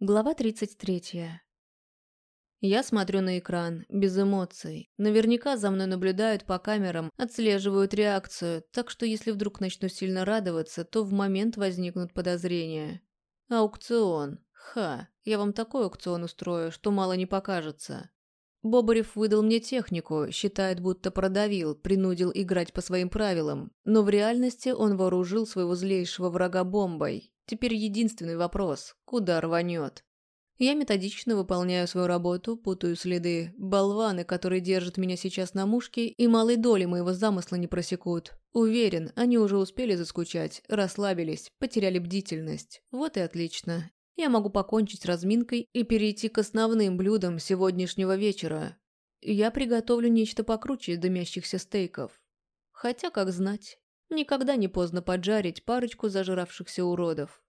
Глава 33. Я смотрю на экран, без эмоций. Наверняка за мной наблюдают по камерам, отслеживают реакцию, так что если вдруг начну сильно радоваться, то в момент возникнут подозрения. Аукцион. Ха, я вам такой аукцион устрою, что мало не покажется. Бобарев выдал мне технику, считает, будто продавил, принудил играть по своим правилам, но в реальности он вооружил своего злейшего врага бомбой, Теперь единственный вопрос – куда рванет? Я методично выполняю свою работу, путаю следы. Болваны, которые держат меня сейчас на мушке, и малой доли моего замысла не просекут. Уверен, они уже успели заскучать, расслабились, потеряли бдительность. Вот и отлично. Я могу покончить с разминкой и перейти к основным блюдам сегодняшнего вечера. Я приготовлю нечто покруче дымящихся стейков. Хотя, как знать, Никогда не поздно поджарить парочку зажравшихся уродов.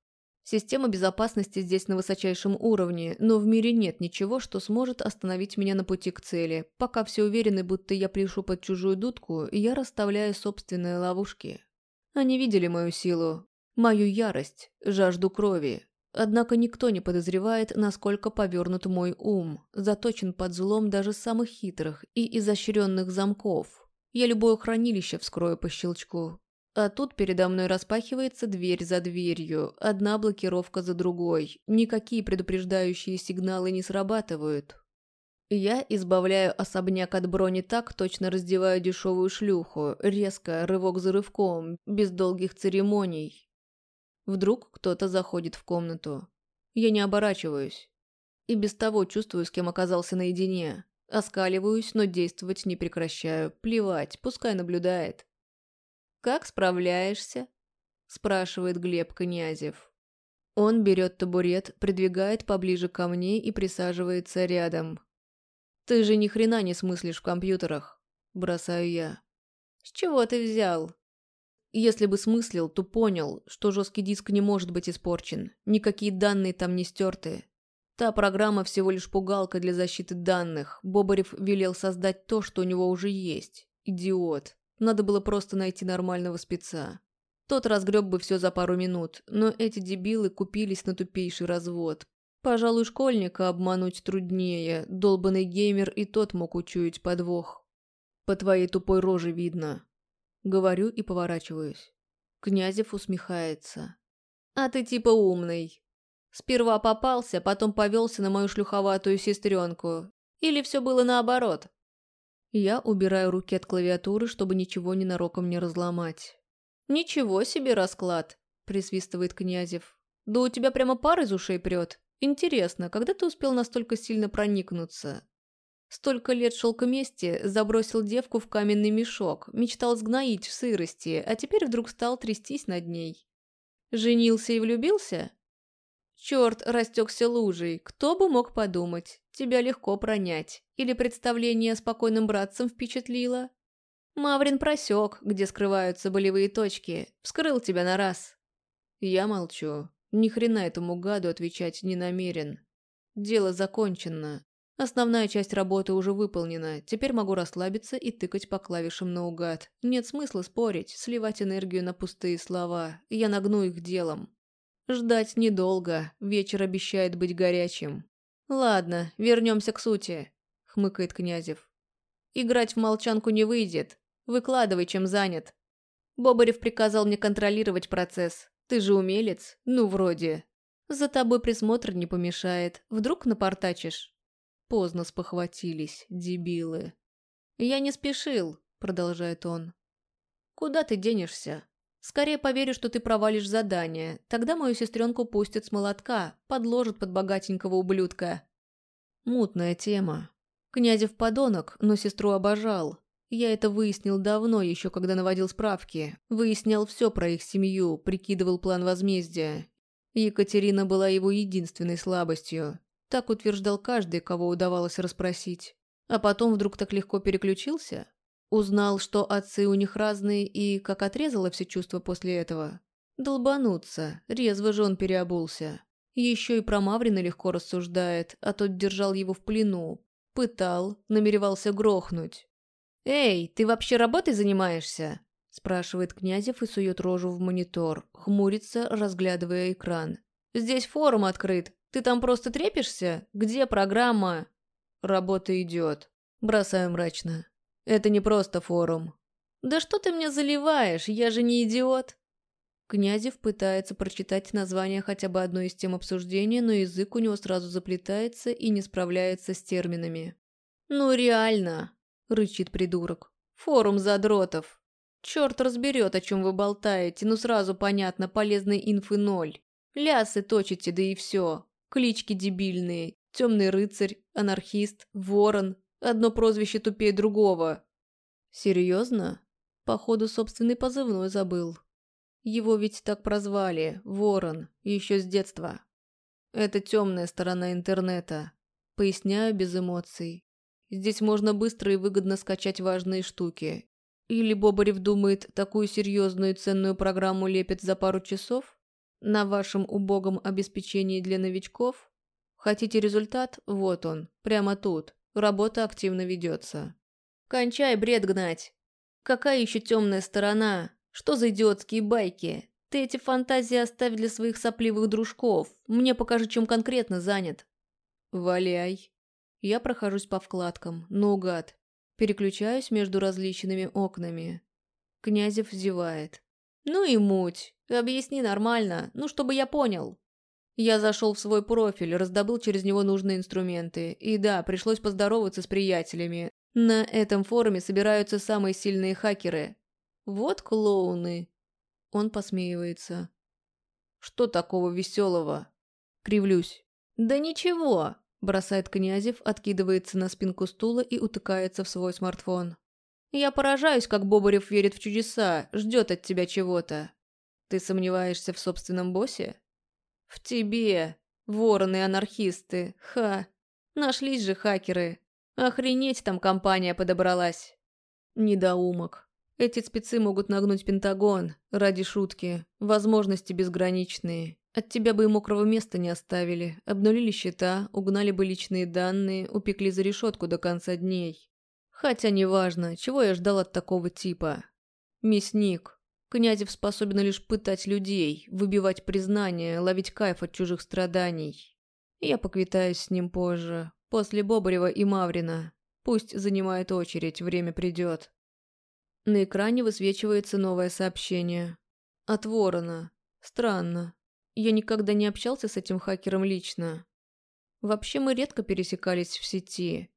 Система безопасности здесь на высочайшем уровне, но в мире нет ничего, что сможет остановить меня на пути к цели. Пока все уверены, будто я пляшу под чужую дудку, я расставляю собственные ловушки. Они видели мою силу, мою ярость, жажду крови. Однако никто не подозревает, насколько повернут мой ум, заточен под злом даже самых хитрых и изощренных замков. Я любое хранилище вскрою по щелчку, а тут передо мной распахивается дверь за дверью, одна блокировка за другой. Никакие предупреждающие сигналы не срабатывают. Я избавляю особняк от брони так, точно раздеваю дешевую шлюху, резко, рывок за рывком, без долгих церемоний. Вдруг кто-то заходит в комнату. Я не оборачиваюсь. И без того чувствую, с кем оказался наедине. Оскаливаюсь, но действовать не прекращаю. Плевать, пускай наблюдает. «Как справляешься?» – спрашивает Глеб Князев. Он берет табурет, придвигает поближе ко мне и присаживается рядом. «Ты же ни хрена не смыслишь в компьютерах», – бросаю я. «С чего ты взял?» Если бы смыслил, то понял, что жесткий диск не может быть испорчен, никакие данные там не стерты. Та программа всего лишь пугалка для защиты данных. Бобарев велел создать то, что у него уже есть. Идиот. Надо было просто найти нормального спеца. Тот разгреб бы все за пару минут, но эти дебилы купились на тупейший развод. Пожалуй, школьника обмануть труднее, долбанный геймер и тот мог учуять подвох. По твоей тупой роже видно. Говорю и поворачиваюсь. Князев усмехается. А ты типа умный. Сперва попался, потом повелся на мою шлюховатую сестренку. Или все было наоборот? Я убираю руки от клавиатуры, чтобы ничего ненароком не разломать. «Ничего себе расклад!» – присвистывает Князев. «Да у тебя прямо пар из ушей прет. Интересно, когда ты успел настолько сильно проникнуться?» Столько лет шел к мести, забросил девку в каменный мешок, мечтал сгноить в сырости, а теперь вдруг стал трястись над ней. Женился и влюбился? Черт растекся лужей, кто бы мог подумать, тебя легко пронять. Или представление спокойным братцем впечатлило? Маврин просек, где скрываются болевые точки, вскрыл тебя на раз. Я молчу, ни хрена этому гаду отвечать не намерен. Дело закончено. Основная часть работы уже выполнена, теперь могу расслабиться и тыкать по клавишам наугад. Нет смысла спорить, сливать энергию на пустые слова, я нагну их делом. Ждать недолго, вечер обещает быть горячим. Ладно, вернемся к сути, хмыкает Князев. Играть в молчанку не выйдет. Выкладывай, чем занят. Бобарев приказал мне контролировать процесс. Ты же умелец? Ну, вроде. За тобой присмотр не помешает. Вдруг напортачишь? Поздно спохватились, дебилы. Я не спешил, продолжает он. Куда ты денешься? Скорее поверю, что ты провалишь задание. Тогда мою сестренку пустят с молотка, подложат под богатенького ублюдка. Мутная тема. Князев подонок, но сестру обожал. Я это выяснил давно, еще когда наводил справки. Выяснял все про их семью, прикидывал план возмездия. Екатерина была его единственной слабостью. Так утверждал каждый, кого удавалось расспросить. А потом вдруг так легко переключился? Узнал, что отцы у них разные и как отрезало все чувства после этого. Долбануться, резво же он переобулся. Еще и про Маврина легко рассуждает, а тот держал его в плену. Пытал, намеревался грохнуть. «Эй, ты вообще работой занимаешься?» спрашивает Князев и сует рожу в монитор, хмурится, разглядывая экран. «Здесь форум открыт. Ты там просто трепишься? Где программа?» «Работа идет». Бросаю мрачно. «Это не просто форум». «Да что ты мне заливаешь? Я же не идиот!» Князев пытается прочитать название хотя бы одной из тем обсуждения, но язык у него сразу заплетается и не справляется с терминами. «Ну реально!» – рычит придурок. «Форум задротов. Черт разберет, о чем вы болтаете, но сразу понятно, полезной инфы ноль. Лясы точите, да и все. Клички дебильные. Темный рыцарь, анархист, ворон. Одно прозвище тупее другого. Серьезно? Походу, собственный позывной забыл. Его ведь так прозвали, Ворон, еще с детства. Это темная сторона интернета. Поясняю без эмоций. Здесь можно быстро и выгодно скачать важные штуки. Или Бобарев думает, такую серьезную и ценную программу лепит за пару часов? На вашем убогом обеспечении для новичков? Хотите результат? Вот он, прямо тут. Работа активно ведется. Кончай бред гнать. Какая еще темная сторона? Что за идиотские байки? Ты эти фантазии оставь для своих сопливых дружков. Мне покажи, чем конкретно занят. Валяй. Я прохожусь по вкладкам, наугад. Переключаюсь между различными окнами. Князев зевает. Ну и муть. Объясни нормально, ну чтобы я понял. Я зашел в свой профиль, раздобыл через него нужные инструменты. И да, пришлось поздороваться с приятелями. На этом форуме собираются самые сильные хакеры. Вот клоуны. Он посмеивается. Что такого веселого? Кривлюсь. Да ничего, бросает Князев, откидывается на спинку стула и утыкается в свой смартфон. Я поражаюсь, как Бобарев верит в чудеса, ждет от тебя чего-то. Ты сомневаешься в собственном боссе? В тебе, вороны-анархисты, ха. Нашлись же хакеры. Охренеть там компания подобралась. Недоумок. Эти спецы могут нагнуть Пентагон ради шутки. Возможности безграничные. От тебя бы и мокрого места не оставили. Обнулили счета, угнали бы личные данные, упекли за решетку до конца дней. Хотя неважно, чего я ждал от такого типа. Мясник. Князев способен лишь пытать людей, выбивать признание, ловить кайф от чужих страданий. Я поквитаюсь с ним позже, после Бобарева и Маврина. Пусть занимает очередь, время придет. На экране высвечивается новое сообщение. От Ворона. Странно. Я никогда не общался с этим хакером лично. Вообще мы редко пересекались в сети.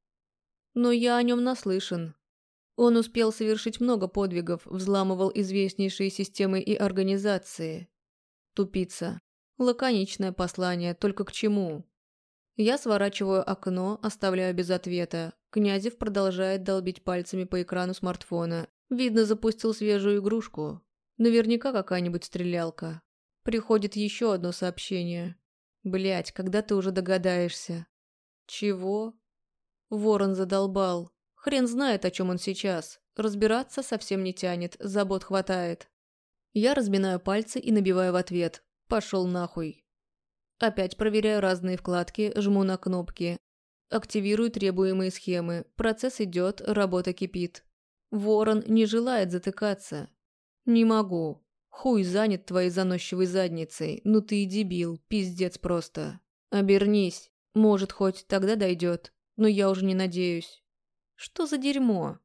Но я о нем наслышан. Он успел совершить много подвигов, взламывал известнейшие системы и организации. Тупица. Лаконичное послание, только к чему? Я сворачиваю окно, оставляю без ответа. Князев продолжает долбить пальцами по экрану смартфона, Видно, запустил свежую игрушку. Наверняка какая-нибудь стрелялка. Приходит еще одно сообщение. Блять, когда ты уже догадаешься? Чего? Ворон задолбал. Хрен знает, о чем он сейчас. Разбираться совсем не тянет, забот хватает. Я разминаю пальцы и набиваю в ответ. Пошел нахуй. Опять проверяю разные вкладки, жму на кнопки. Активирую требуемые схемы. Процесс идет, работа кипит. Ворон не желает затыкаться. Не могу. Хуй занят твоей заносчивой задницей. Ну ты и дебил, пиздец просто. Обернись. Может, хоть тогда дойдет. Но я уже не надеюсь. Что за дерьмо?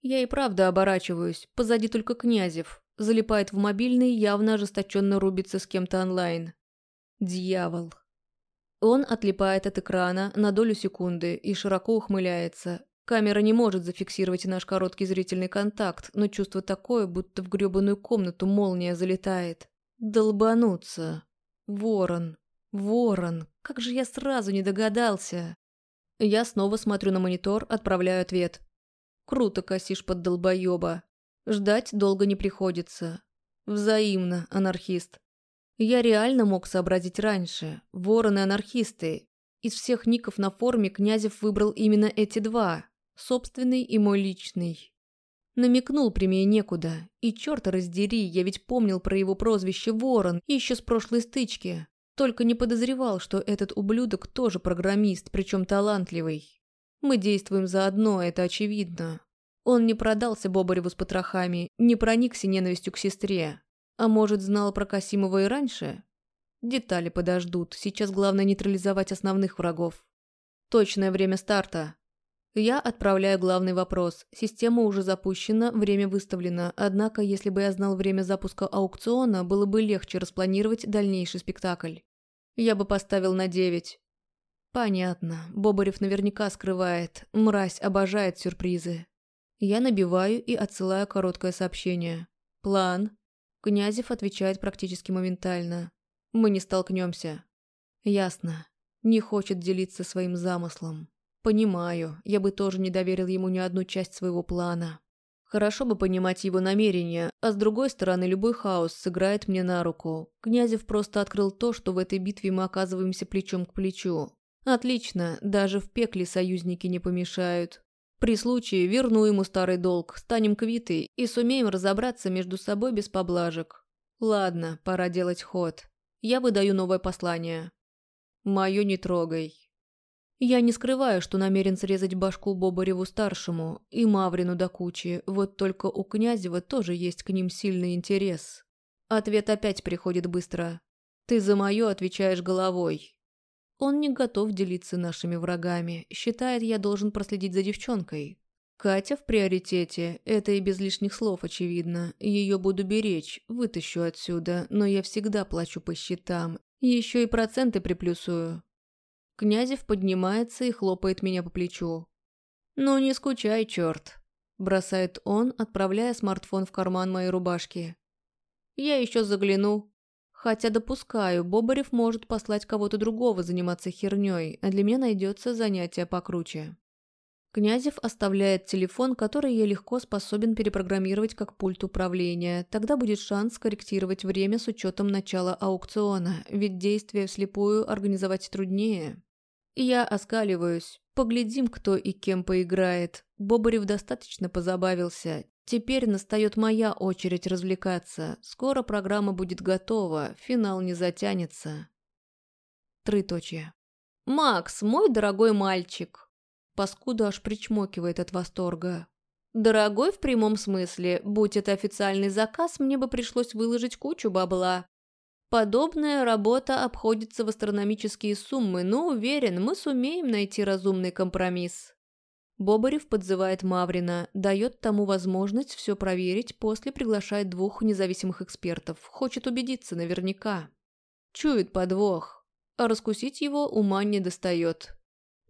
Я и правда оборачиваюсь. Позади только Князев. Залипает в мобильный, явно ожесточенно рубится с кем-то онлайн. Дьявол. Он отлипает от экрана на долю секунды и широко ухмыляется, Камера не может зафиксировать наш короткий зрительный контакт, но чувство такое, будто в грёбаную комнату молния залетает. Долбануться. Ворон. Ворон. Как же я сразу не догадался. Я снова смотрю на монитор, отправляю ответ. Круто косишь под долбоёба. Ждать долго не приходится. Взаимно, анархист. Я реально мог сообразить раньше. Вороны-анархисты. Из всех ников на форуме Князев выбрал именно эти два. Собственный и мой личный. Намекнул прямее некуда. И черта раздери, я ведь помнил про его прозвище Ворон еще с прошлой стычки. Только не подозревал, что этот ублюдок тоже программист, причем талантливый. Мы действуем заодно, это очевидно. Он не продался Бобареву с потрохами, не проникся ненавистью к сестре. А может, знал про Касимова и раньше? Детали подождут, сейчас главное нейтрализовать основных врагов. Точное время старта. Я отправляю главный вопрос. Система уже запущена, время выставлено. Однако, если бы я знал время запуска аукциона, было бы легче распланировать дальнейший спектакль. Я бы поставил на девять. Понятно. Бобарев наверняка скрывает. Мразь обожает сюрпризы. Я набиваю и отсылаю короткое сообщение. План. Князев отвечает практически моментально. Мы не столкнемся. Ясно. Не хочет делиться своим замыслом. Понимаю, я бы тоже не доверил ему ни одну часть своего плана. Хорошо бы понимать его намерения, а с другой стороны, любой хаос сыграет мне на руку. Князев просто открыл то, что в этой битве мы оказываемся плечом к плечу. Отлично, даже в пекле союзники не помешают. При случае верну ему старый долг, станем квиты и сумеем разобраться между собой без поблажек. Ладно, пора делать ход. Я выдаю новое послание. Мое не трогай. Я не скрываю, что намерен срезать башку Бобареву-старшему и Маврину до кучи, вот только у Князева тоже есть к ним сильный интерес. Ответ опять приходит быстро. «Ты за мое отвечаешь головой». Он не готов делиться нашими врагами, считает, я должен проследить за девчонкой. Катя в приоритете, это и без лишних слов очевидно. Ее буду беречь, вытащу отсюда, но я всегда плачу по счетам. Еще и проценты приплюсую. Князев поднимается и хлопает меня по плечу. «Ну не скучай, черт!» – бросает он, отправляя смартфон в карман моей рубашки. «Я еще загляну. Хотя допускаю, Бобарев может послать кого-то другого заниматься херней, а для меня найдется занятие покруче». Князев оставляет телефон, который я легко способен перепрограммировать как пульт управления. Тогда будет шанс корректировать время с учетом начала аукциона, ведь действие вслепую организовать труднее. Я оскаливаюсь. Поглядим, кто и кем поиграет. Бобарев достаточно позабавился. Теперь настает моя очередь развлекаться. Скоро программа будет готова, финал не затянется. Трыточье. «Макс, мой дорогой мальчик!» Паскуда аж причмокивает от восторга. «Дорогой в прямом смысле. Будь это официальный заказ, мне бы пришлось выложить кучу бабла. Подобная работа обходится в астрономические суммы, но уверен, мы сумеем найти разумный компромисс. Бобарев подзывает Маврина, дает тому возможность все проверить, после приглашает двух независимых экспертов, хочет убедиться наверняка. Чует подвох, а раскусить его ума не достает.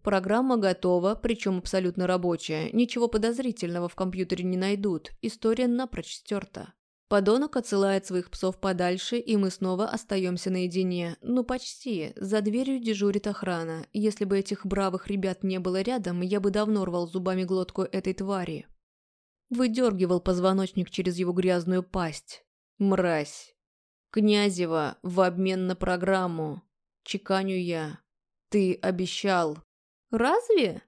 Программа готова, причем абсолютно рабочая, ничего подозрительного в компьютере не найдут, история напрочь стерта. Подонок отсылает своих псов подальше, и мы снова остаемся наедине. Ну, почти. За дверью дежурит охрана. Если бы этих бравых ребят не было рядом, я бы давно рвал зубами глотку этой твари. Выдергивал позвоночник через его грязную пасть. Мразь. Князева в обмен на программу. Чеканю я. Ты обещал. Разве?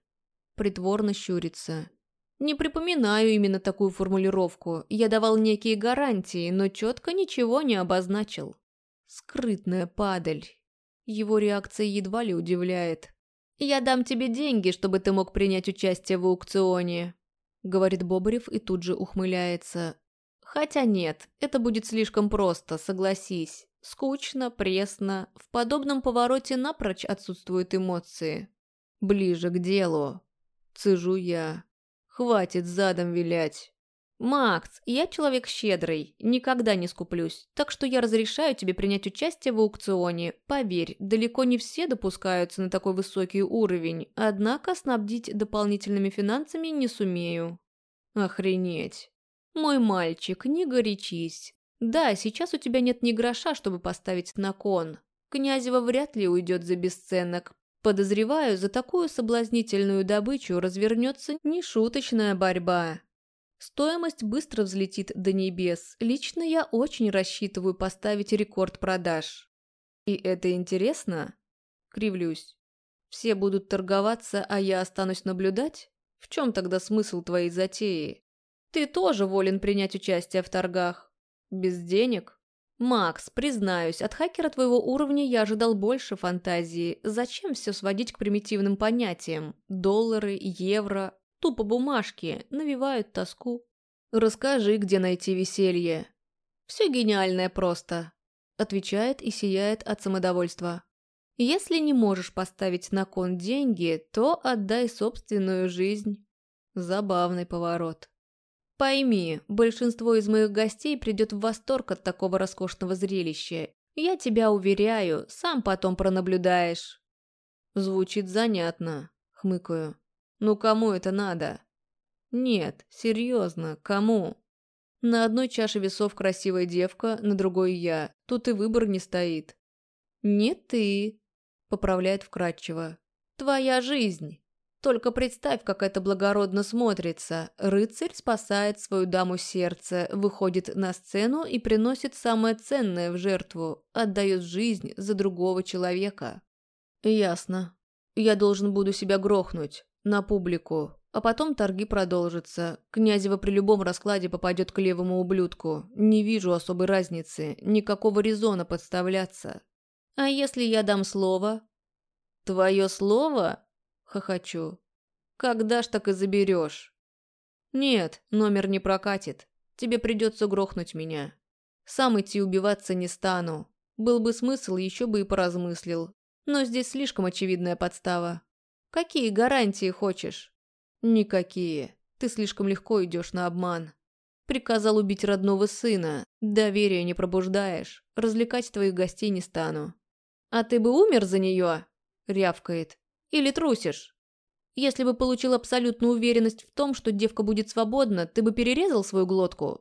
Притворно щурится. Не припоминаю именно такую формулировку. Я давал некие гарантии, но четко ничего не обозначил. Скрытная падаль. Его реакция едва ли удивляет. «Я дам тебе деньги, чтобы ты мог принять участие в аукционе», — говорит Бобарев и тут же ухмыляется. «Хотя нет, это будет слишком просто, согласись. Скучно, пресно, в подобном повороте напрочь отсутствуют эмоции. Ближе к делу. Цежу я. Хватит задом вилять. «Макс, я человек щедрый, никогда не скуплюсь, так что я разрешаю тебе принять участие в аукционе. Поверь, далеко не все допускаются на такой высокий уровень, однако снабдить дополнительными финансами не сумею». «Охренеть. Мой мальчик, не горячись. Да, сейчас у тебя нет ни гроша, чтобы поставить на кон. Князева вряд ли уйдет за бесценок, Подозреваю, за такую соблазнительную добычу развернется нешуточная борьба. Стоимость быстро взлетит до небес. Лично я очень рассчитываю поставить рекорд продаж. И это интересно? Кривлюсь. Все будут торговаться, а я останусь наблюдать? В чем тогда смысл твоей затеи? Ты тоже волен принять участие в торгах. Без денег? «Макс, признаюсь, от хакера твоего уровня я ожидал больше фантазии. Зачем все сводить к примитивным понятиям? Доллары, евро, тупо бумажки, навевают тоску. Расскажи, где найти веселье. Все гениальное просто. отвечает и сияет от самодовольства. Если не можешь поставить на кон деньги, то отдай собственную жизнь. Забавный поворот. Пойми, большинство из моих гостей придет в восторг от такого роскошного зрелища. Я тебя уверяю, сам потом пронаблюдаешь. Звучит занятно, хмыкаю. Ну кому это надо? Нет, серьезно, кому? На одной чаше весов красивая девка, на другой я. Тут и выбор не стоит. Не ты, поправляет вкратчиво. Твоя жизнь. Только представь, как это благородно смотрится. Рыцарь спасает свою даму сердца, выходит на сцену и приносит самое ценное в жертву, отдает жизнь за другого человека. Ясно. Я должен буду себя грохнуть. На публику. А потом торги продолжатся. Князева при любом раскладе попадет к левому ублюдку. Не вижу особой разницы. Никакого резона подставляться. А если я дам слово? Твое слово? Хохочу. «Когда ж так и заберешь?» «Нет, номер не прокатит. Тебе придется грохнуть меня. Сам идти убиваться не стану. Был бы смысл, еще бы и поразмыслил. Но здесь слишком очевидная подстава. Какие гарантии хочешь?» «Никакие. Ты слишком легко идешь на обман. Приказал убить родного сына. Доверия не пробуждаешь. Развлекать твоих гостей не стану». «А ты бы умер за нее?» — рявкает. Или трусишь? Если бы получил абсолютную уверенность в том, что девка будет свободна, ты бы перерезал свою глотку?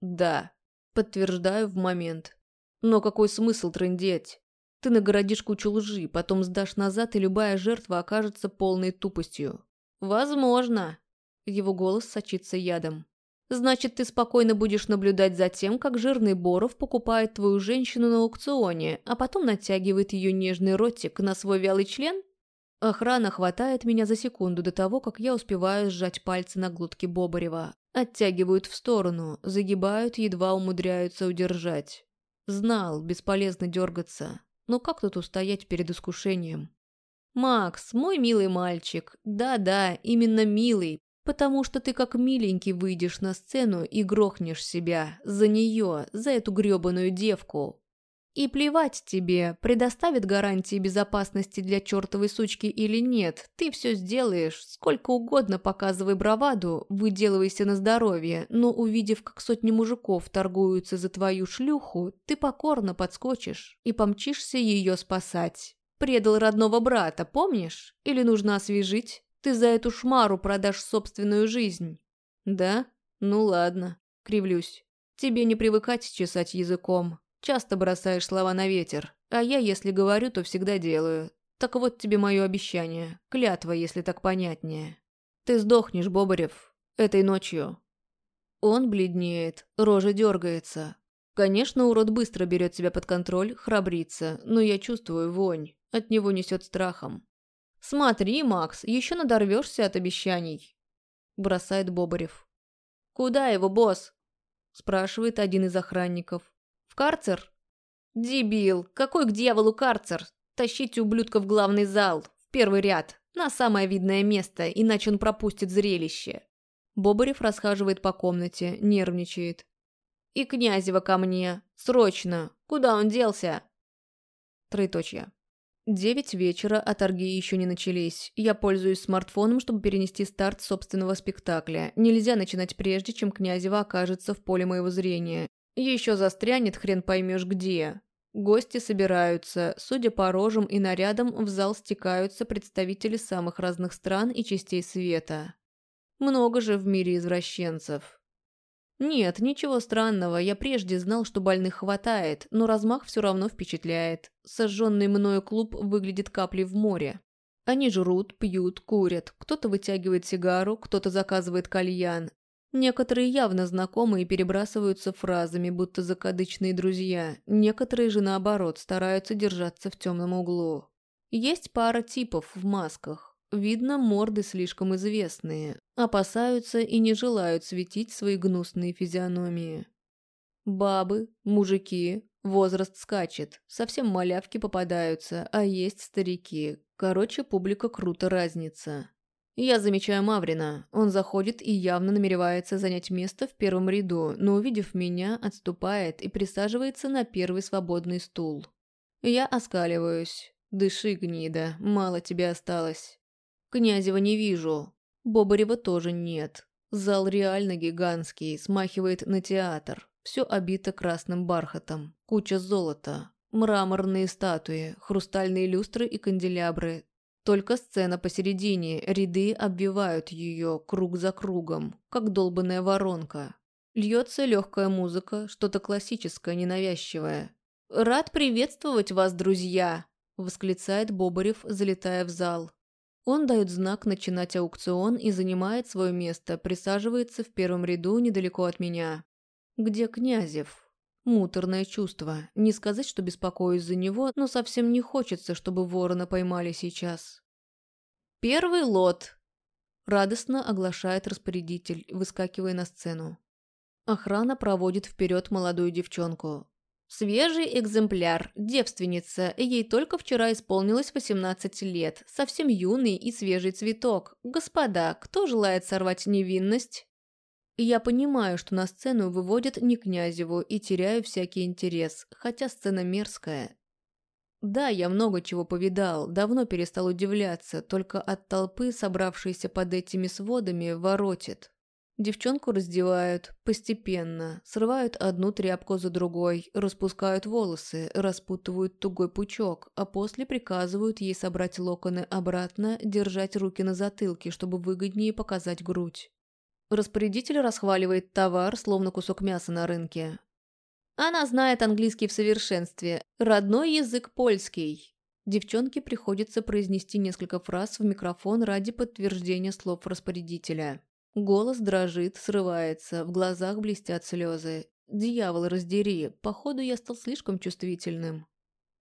Да, подтверждаю в момент. Но какой смысл трындеть? Ты нагородишь кучу лжи, потом сдашь назад, и любая жертва окажется полной тупостью. Возможно. Его голос сочится ядом. Значит, ты спокойно будешь наблюдать за тем, как жирный Боров покупает твою женщину на аукционе, а потом натягивает ее нежный ротик на свой вялый член? Охрана хватает меня за секунду до того, как я успеваю сжать пальцы на глотке Бобарева. Оттягивают в сторону, загибают, едва умудряются удержать. Знал, бесполезно дергаться. Но как тут устоять перед искушением? «Макс, мой милый мальчик, да-да, именно милый, потому что ты как миленький выйдешь на сцену и грохнешь себя за нее, за эту гребаную девку. И плевать тебе, предоставит гарантии безопасности для чертовой сучки или нет, ты все сделаешь, сколько угодно показывай браваду, выделывайся на здоровье, но увидев, как сотни мужиков торгуются за твою шлюху, ты покорно подскочишь и помчишься ее спасать. Предал родного брата, помнишь? Или нужно освежить? Ты за эту шмару продашь собственную жизнь. Да? Ну ладно, кривлюсь. Тебе не привыкать чесать языком. Часто бросаешь слова на ветер, а я, если говорю, то всегда делаю. Так вот тебе мое обещание, клятва, если так понятнее. Ты сдохнешь, Бобарев, этой ночью. Он бледнеет, рожа дергается. Конечно, урод быстро берет себя под контроль, храбрится, но я чувствую вонь, от него несет страхом. «Смотри, Макс, еще надорвешься от обещаний», – бросает Бобарев. «Куда его, босс?» – спрашивает один из охранников карцер? Дебил, какой к дьяволу карцер? Тащите ублюдка в главный зал, в первый ряд, на самое видное место, иначе он пропустит зрелище. Бобарев расхаживает по комнате, нервничает. «И Князева ко мне! Срочно! Куда он делся?» Троеточие. Девять вечера, а торги еще не начались. Я пользуюсь смартфоном, чтобы перенести старт собственного спектакля. Нельзя начинать прежде, чем Князева окажется в поле моего зрения. Еще застрянет хрен поймешь где. Гости собираются, судя по рожам и нарядам, в зал стекаются представители самых разных стран и частей света. Много же в мире извращенцев. Нет, ничего странного, я прежде знал, что больных хватает, но размах все равно впечатляет. Сожженный мною клуб выглядит каплей в море. Они жрут, пьют, курят, кто-то вытягивает сигару, кто-то заказывает кальян, Некоторые явно знакомы и перебрасываются фразами, будто закадычные друзья. Некоторые же, наоборот, стараются держаться в темном углу. Есть пара типов в масках. Видно, морды слишком известные. Опасаются и не желают светить свои гнусные физиономии. Бабы, мужики, возраст скачет. Совсем малявки попадаются, а есть старики. Короче, публика круто разница. Я замечаю Маврина. Он заходит и явно намеревается занять место в первом ряду, но, увидев меня, отступает и присаживается на первый свободный стул. Я оскаливаюсь. «Дыши, гнида, мало тебе осталось». Князева не вижу. Бобарева тоже нет. Зал реально гигантский, смахивает на театр. Все обито красным бархатом. Куча золота. Мраморные статуи, хрустальные люстры и канделябры, только сцена посередине, ряды обвивают ее круг за кругом, как долбанная воронка. Льется легкая музыка, что-то классическое, ненавязчивое. «Рад приветствовать вас, друзья!» – восклицает Бобарев, залетая в зал. Он дает знак начинать аукцион и занимает свое место, присаживается в первом ряду недалеко от меня. «Где Князев?» Муторное чувство. Не сказать, что беспокоюсь за него, но совсем не хочется, чтобы ворона поймали сейчас. «Первый лот!» Радостно оглашает распорядитель, выскакивая на сцену. Охрана проводит вперед молодую девчонку. Свежий экземпляр, девственница, ей только вчера исполнилось 18 лет, совсем юный и свежий цветок. Господа, кто желает сорвать невинность? Я понимаю, что на сцену выводят не Князеву и теряю всякий интерес, хотя сцена мерзкая. Да, я много чего повидал, давно перестал удивляться, только от толпы, собравшейся под этими сводами, воротит. Девчонку раздевают постепенно, срывают одну тряпку за другой, распускают волосы, распутывают тугой пучок, а после приказывают ей собрать локоны обратно, держать руки на затылке, чтобы выгоднее показать грудь. Распорядитель расхваливает товар, словно кусок мяса на рынке. Она знает английский в совершенстве, родной язык польский. Девчонке приходится произнести несколько фраз в микрофон ради подтверждения слов распорядителя. Голос дрожит, срывается, в глазах блестят слезы. Дьявол раздери, походу я стал слишком чувствительным.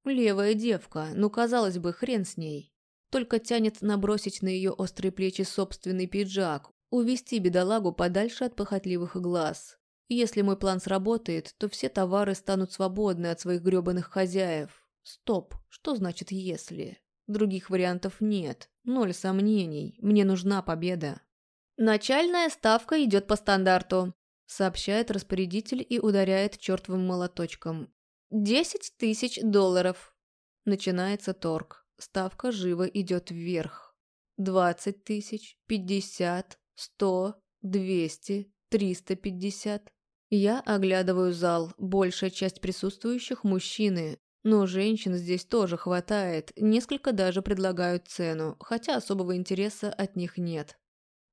Левая девка, ну казалось бы, хрен с ней. Только тянет набросить на ее острые плечи собственный пиджак, Увести бедолагу подальше от похотливых глаз. Если мой план сработает, то все товары станут свободны от своих грёбаных хозяев. Стоп, что значит «если»? Других вариантов нет. Ноль сомнений. Мне нужна победа. «Начальная ставка идет по стандарту», — сообщает распорядитель и ударяет чертовым молоточком. «Десять тысяч долларов». Начинается торг. Ставка живо идет вверх. Двадцать тысяч, пятьдесят, Сто, двести, триста пятьдесят. Я оглядываю зал, большая часть присутствующих – мужчины, но женщин здесь тоже хватает, несколько даже предлагают цену, хотя особого интереса от них нет.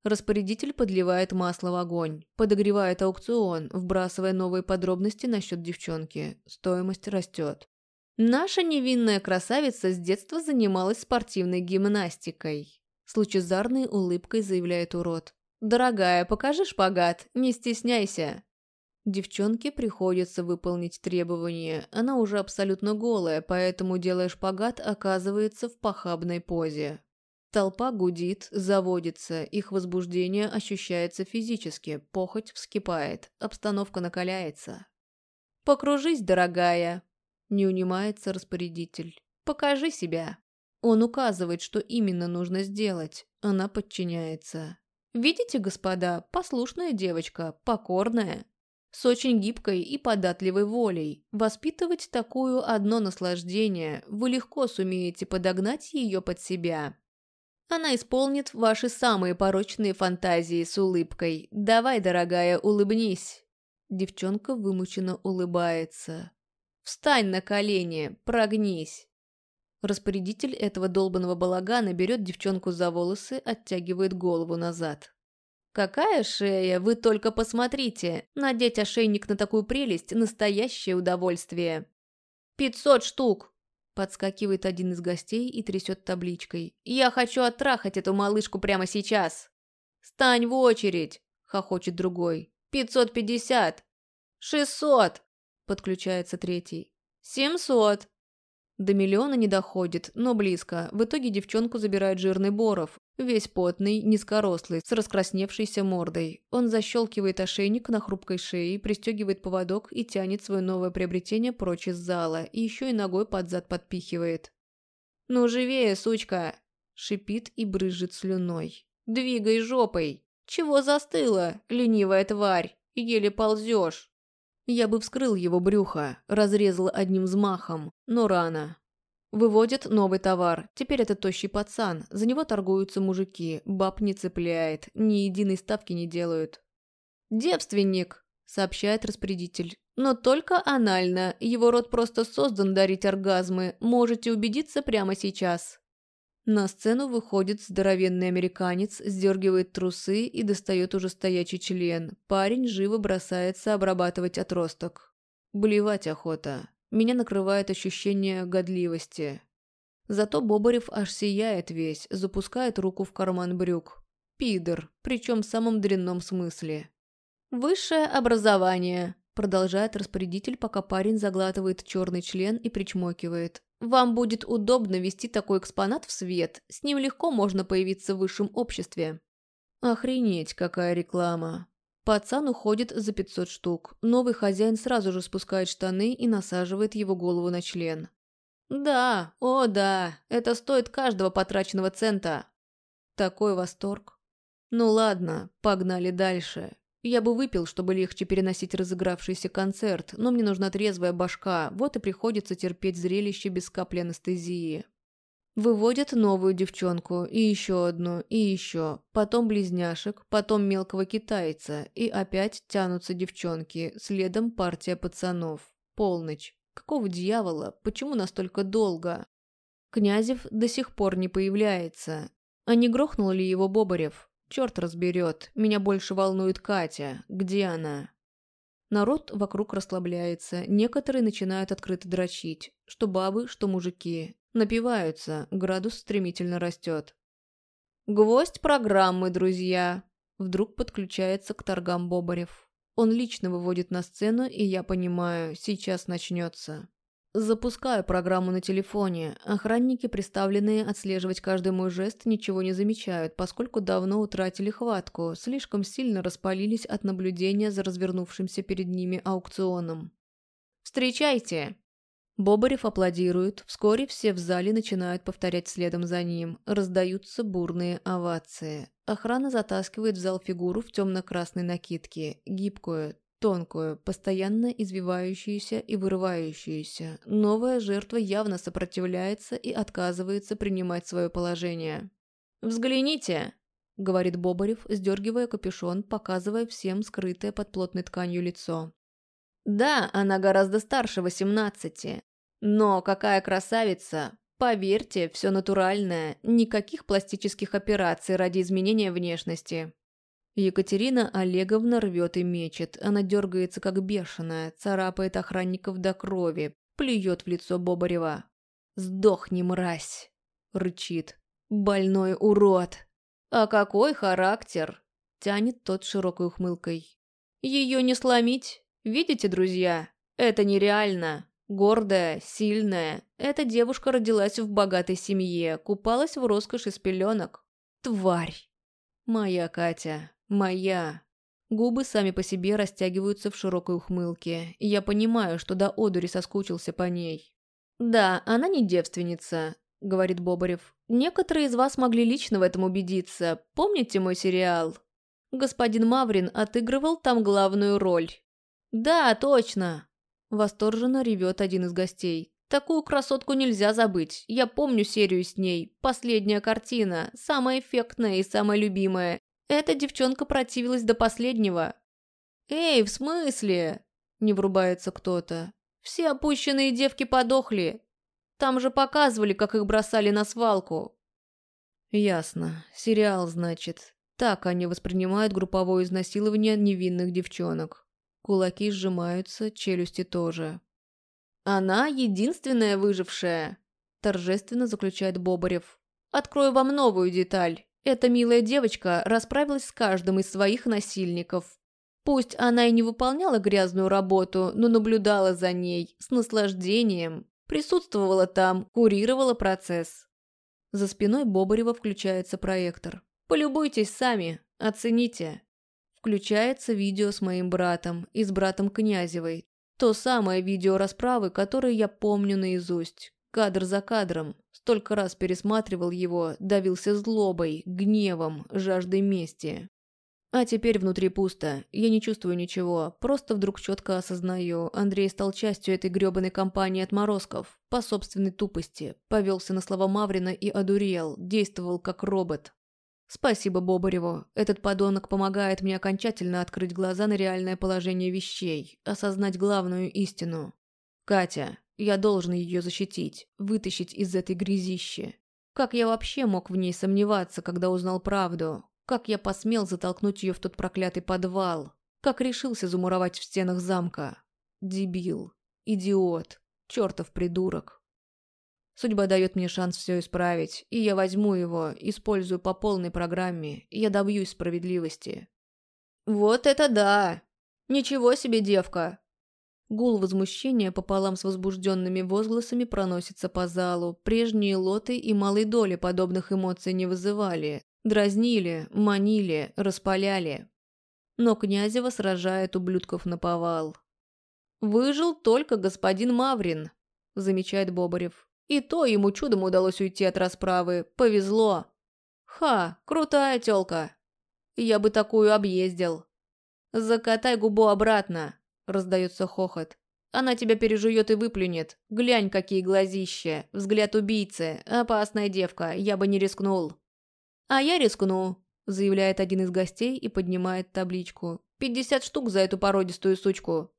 Распорядитель подливает масло в огонь, подогревает аукцион, вбрасывая новые подробности насчет девчонки. Стоимость растет. Наша невинная красавица с детства занималась спортивной гимнастикой. С лучезарной улыбкой заявляет урод. «Дорогая, покажи шпагат, не стесняйся». Девчонке приходится выполнить требование. Она уже абсолютно голая, поэтому, делая шпагат, оказывается в похабной позе. Толпа гудит, заводится, их возбуждение ощущается физически, похоть вскипает, обстановка накаляется. «Покружись, дорогая!» – не унимается распорядитель. «Покажи себя!» Он указывает, что именно нужно сделать. Она подчиняется. Видите, господа, послушная девочка, покорная. С очень гибкой и податливой волей. Воспитывать такую одно наслаждение, вы легко сумеете подогнать ее под себя. Она исполнит ваши самые порочные фантазии с улыбкой. Давай, дорогая, улыбнись. Девчонка вымученно улыбается. Встань на колени, прогнись. Распорядитель этого долбанного балагана берет девчонку за волосы, оттягивает голову назад. «Какая шея, вы только посмотрите! Надеть ошейник на такую прелесть – настоящее удовольствие!» «Пятьсот штук!» – подскакивает один из гостей и трясет табличкой. «Я хочу оттрахать эту малышку прямо сейчас!» «Стань в очередь!» – хохочет другой. «Пятьсот пятьдесят!» «Шестьсот!» – подключается третий. «Семьсот!» До миллиона не доходит, но близко. В итоге девчонку забирает жирный Боров, весь потный, низкорослый, с раскрасневшейся мордой. Он защелкивает ошейник на хрупкой шее, пристегивает поводок и тянет свое новое приобретение прочь из зала, и еще и ногой под зад подпихивает. «Ну живее, сучка!» – шипит и брызжет слюной. Двигай жопой! Чего застыла, ленивая тварь? Еле ползешь!» Я бы вскрыл его брюхо, разрезал одним взмахом, но рано. Выводят новый товар. Теперь это тощий пацан. За него торгуются мужики. Баб не цепляет. Ни единой ставки не делают. «Девственник», — сообщает распорядитель. «Но только анально. Его рот просто создан дарить оргазмы. Можете убедиться прямо сейчас». На сцену выходит здоровенный американец, сдергивает трусы и достает уже стоячий член. Парень живо бросается обрабатывать отросток. Блевать охота. Меня накрывает ощущение годливости. Зато Бобарев аж сияет весь, запускает руку в карман брюк. Пидор, причем в самом дрянном смысле. «Высшее образование», – продолжает распорядитель, пока парень заглатывает черный член и причмокивает. «Вам будет удобно вести такой экспонат в свет, с ним легко можно появиться в высшем обществе». Охренеть, какая реклама. Пацан уходит за 500 штук. Новый хозяин сразу же спускает штаны и насаживает его голову на член. «Да, о да, это стоит каждого потраченного цента». Такой восторг. Ну ладно, погнали дальше. Я бы выпил, чтобы легче переносить разыгравшийся концерт, но мне нужна трезвая башка, вот и приходится терпеть зрелище без капли анестезии. Выводят новую девчонку, и еще одну, и еще, потом близняшек, потом мелкого китайца, и опять тянутся девчонки, следом партия пацанов. Полночь. Какого дьявола? Почему настолько долго? Князев до сих пор не появляется. А не грохнул ли его Бобарев? Черт разберет. Меня больше волнует Катя. Где она? Народ вокруг расслабляется, некоторые начинают открыто дрочить. Что бабы, что мужики. Напиваются, градус стремительно растет. «Гвоздь программы, друзья!» Вдруг подключается к торгам Бобарев. Он лично выводит на сцену, и я понимаю, сейчас начнется. Запускаю программу на телефоне. Охранники, представленные отслеживать каждый мой жест, ничего не замечают, поскольку давно утратили хватку, слишком сильно распалились от наблюдения за развернувшимся перед ними аукционом. «Встречайте!» Бобарев аплодирует, вскоре все в зале начинают повторять следом за ним, раздаются бурные овации. Охрана затаскивает в зал фигуру в темно-красной накидке, гибкую, тонкую, постоянно извивающуюся и вырывающуюся. Новая жертва явно сопротивляется и отказывается принимать свое положение. «Взгляните!» — говорит Бобарев, сдергивая капюшон, показывая всем скрытое под плотной тканью лицо. Да, она гораздо старше восемнадцати. Но какая красавица! Поверьте, все натуральное, никаких пластических операций ради изменения внешности. Екатерина Олеговна рвет и мечет. Она дергается как бешеная, царапает охранников до крови, плюет в лицо Бобарева. «Сдохни, мразь!» — рычит. «Больной урод!» «А какой характер!» — тянет тот широкой ухмылкой. «Ее не сломить, Видите, друзья, это нереально. Гордая, сильная. Эта девушка родилась в богатой семье, купалась в роскоши с пеленок. Тварь. Моя Катя. Моя. Губы сами по себе растягиваются в широкой ухмылке, и я понимаю, что до одури соскучился по ней. «Да, она не девственница», — говорит Бобарев. «Некоторые из вас могли лично в этом убедиться. Помните мой сериал? Господин Маврин отыгрывал там главную роль. «Да, точно!» Восторженно ревет один из гостей. «Такую красотку нельзя забыть. Я помню серию с ней. Последняя картина. Самая эффектная и самая любимая. Эта девчонка противилась до последнего». «Эй, в смысле?» Не врубается кто-то. «Все опущенные девки подохли. Там же показывали, как их бросали на свалку». «Ясно. Сериал, значит. Так они воспринимают групповое изнасилование невинных девчонок». Кулаки сжимаются, челюсти тоже. «Она единственная выжившая», – торжественно заключает Бобарев. «Открою вам новую деталь. Эта милая девочка расправилась с каждым из своих насильников. Пусть она и не выполняла грязную работу, но наблюдала за ней с наслаждением, присутствовала там, курировала процесс». За спиной Бобарева включается проектор. «Полюбуйтесь сами, оцените». Включается видео с моим братом и с братом Князевой. То самое видео расправы, которое я помню наизусть. Кадр за кадром. Столько раз пересматривал его, давился злобой, гневом, жаждой мести. А теперь внутри пусто, я не чувствую ничего, просто вдруг четко осознаю, Андрей стал частью этой грёбаной компании отморозков, по собственной тупости, повелся на слова Маврина и одурел, действовал как робот. Спасибо Бобареву, этот подонок помогает мне окончательно открыть глаза на реальное положение вещей, осознать главную истину. Катя, я должен ее защитить, вытащить из этой грязищи. Как я вообще мог в ней сомневаться, когда узнал правду? Как я посмел затолкнуть ее в тот проклятый подвал? Как решился замуровать в стенах замка? Дебил. Идиот. Чертов придурок. Судьба дает мне шанс все исправить, и я возьму его, использую по полной программе, и я добьюсь справедливости. «Вот это да! Ничего себе, девка!» Гул возмущения пополам с возбужденными возгласами проносится по залу. Прежние лоты и малой доли подобных эмоций не вызывали, Дразнили, манили, распаляли. Но Князева сражает ублюдков на повал. «Выжил только господин Маврин», – замечает Бобарев. «И то ему чудом удалось уйти от расправы. Повезло». «Ха, крутая тёлка. Я бы такую объездил». «Закатай губу обратно», – раздается хохот. «Она тебя пережует и выплюнет. Глянь, какие глазища. Взгляд убийцы. Опасная девка. Я бы не рискнул». «А я рискну», – заявляет один из гостей и поднимает табличку. «Пятьдесят штук за эту породистую сучку».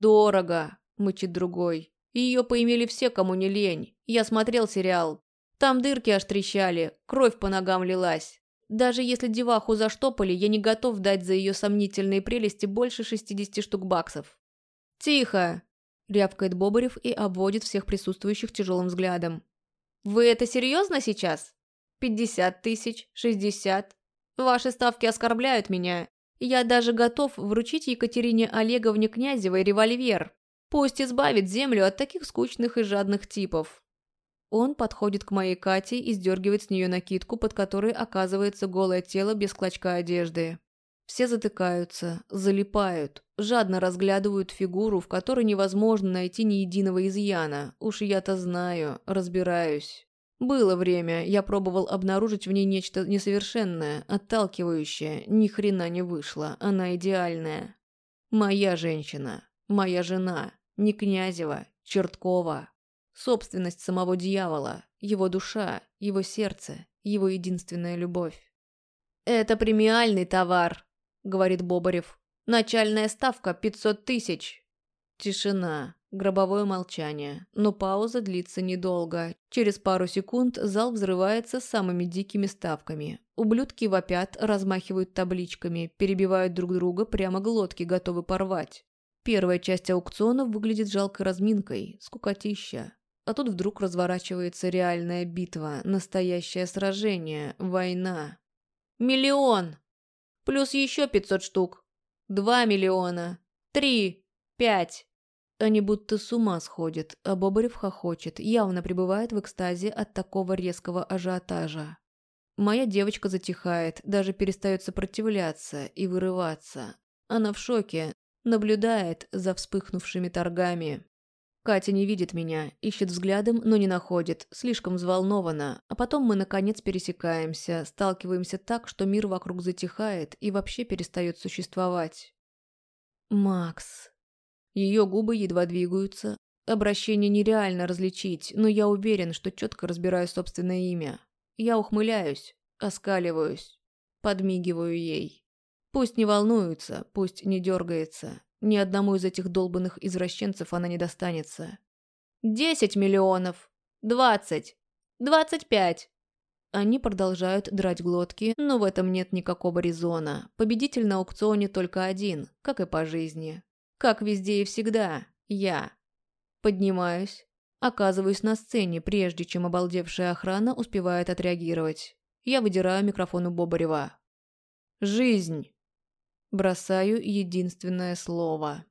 «Дорого», – мычит другой. «Ее поимели все, кому не лень. Я смотрел сериал. Там дырки аж трещали, кровь по ногам лилась. Даже если деваху заштопали, я не готов дать за ее сомнительные прелести больше 60 штук баксов». «Тихо!» – рявкает Бобарев и обводит всех присутствующих тяжелым взглядом. «Вы это серьезно сейчас?» Пятьдесят тысяч, шестьдесят. Ваши ставки оскорбляют меня. Я даже готов вручить Екатерине Олеговне Князевой револьвер. Пусть избавит землю от таких скучных и жадных типов. Он подходит к моей Кате и сдергивает с нее накидку, под которой оказывается голое тело без клочка одежды. Все затыкаются, залипают, жадно разглядывают фигуру, в которой невозможно найти ни единого изъяна. Уж я-то знаю, разбираюсь. Было время, я пробовал обнаружить в ней нечто несовершенное, отталкивающее, ни хрена не вышло, она идеальная. Моя женщина, моя жена, не Князева, Черткова. Собственность самого дьявола, его душа, его сердце, его единственная любовь. «Это премиальный товар», — говорит Бобарев. «Начальная ставка пятьсот тысяч». Тишина. Гробовое молчание, но пауза длится недолго. Через пару секунд зал взрывается самыми дикими ставками. Ублюдки вопят, размахивают табличками, перебивают друг друга, прямо глотки готовы порвать. Первая часть аукциона выглядит жалкой разминкой, скукотища. А тут вдруг разворачивается реальная битва, настоящее сражение, война. Миллион! Плюс еще пятьсот штук. Два миллиона. Три. Пять. Они будто с ума сходят, а Бобарев хохочет, явно пребывает в экстазе от такого резкого ажиотажа. Моя девочка затихает, даже перестает сопротивляться и вырываться. Она в шоке, наблюдает за вспыхнувшими торгами. Катя не видит меня, ищет взглядом, но не находит, слишком взволнована, а потом мы наконец пересекаемся, сталкиваемся так, что мир вокруг затихает и вообще перестает существовать. «Макс», ее губы едва двигаются. Обращение нереально различить, но я уверен, что четко разбираю собственное имя. Я ухмыляюсь, оскаливаюсь, подмигиваю ей. Пусть не волнуется, пусть не дергается. Ни одному из этих долбанных извращенцев она не достанется. «Десять миллионов! Двадцать! Двадцать пять!» Они продолжают драть глотки, но в этом нет никакого резона. Победитель на аукционе только один, как и по жизни. Как везде и всегда, я. Поднимаюсь, оказываюсь на сцене, прежде чем обалдевшая охрана успевает отреагировать. Я выдираю микрофон у Бобарева. «Жизнь!» Бросаю единственное слово.